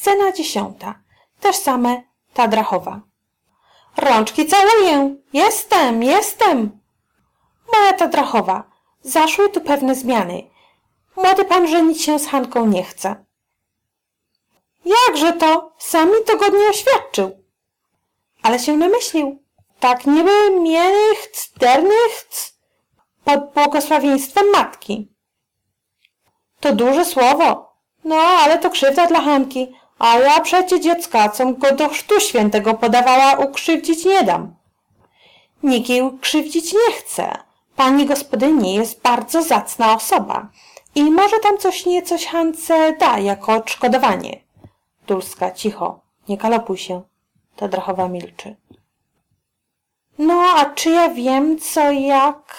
Scena dziesiąta. Też same ta drachowa. Rączki całuję. Jestem, jestem. Moja ta drachowa. Zaszły tu pewne zmiany. Młody pan żenić się z Hanką nie chce. Jakże to? Sam mi to godnie oświadczył. Ale się namyślił. Tak niby miechc, dernichc, pod błogosławieństwem matki. To duże słowo. No, ale to krzywda dla Hanki. A ja przecie dziecka, co go do chrztu świętego podawała, ukrzywdzić nie dam. Nikt jej ukrzywdzić nie chce. Pani gospodyni jest bardzo zacna osoba i może tam coś niecoś Hance da jako odszkodowanie. Dulska, cicho, nie galopuj się. Ta drachowa milczy. No, a czy ja wiem, co jak...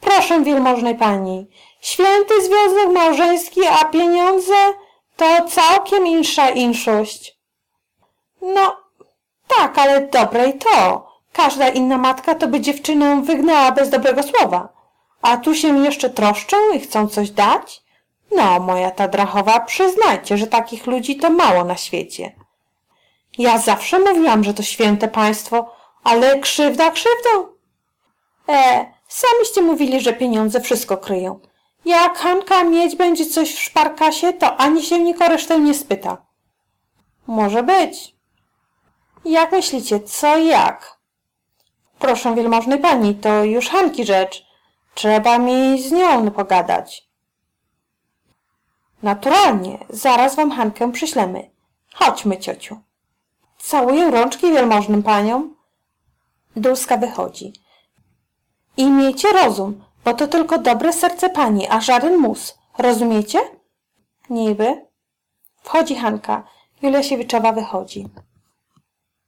Proszę wielmożnej pani, święty związek małżeński, a pieniądze to całkiem insza inszość. No, tak, ale dobre i to. Każda inna matka to by dziewczynę wygnała bez dobrego słowa. A tu się jeszcze troszczą i chcą coś dać? No, moja ta drachowa, przyznajcie, że takich ludzi to mało na świecie. Ja zawsze mówiłam, że to święte państwo, ale krzywda krzywdą. E, samiście mówili, że pieniądze wszystko kryją. Jak Hanka mieć będzie coś w szparkasie, to ani się nikt resztę nie spyta. Może być. Jak myślicie, co jak? Proszę wielmożnej pani, to już Hanki rzecz. Trzeba mi z nią pogadać. Naturalnie, zaraz wam Hankę przyślemy. Chodźmy, ciociu. Całuję rączki wielmożnym paniom. Dulska wychodzi. I miejcie rozum, bo to tylko dobre serce pani, a żaden mus. Rozumiecie? Niby. Wchodzi Hanka. Julia Siewiczowa wychodzi.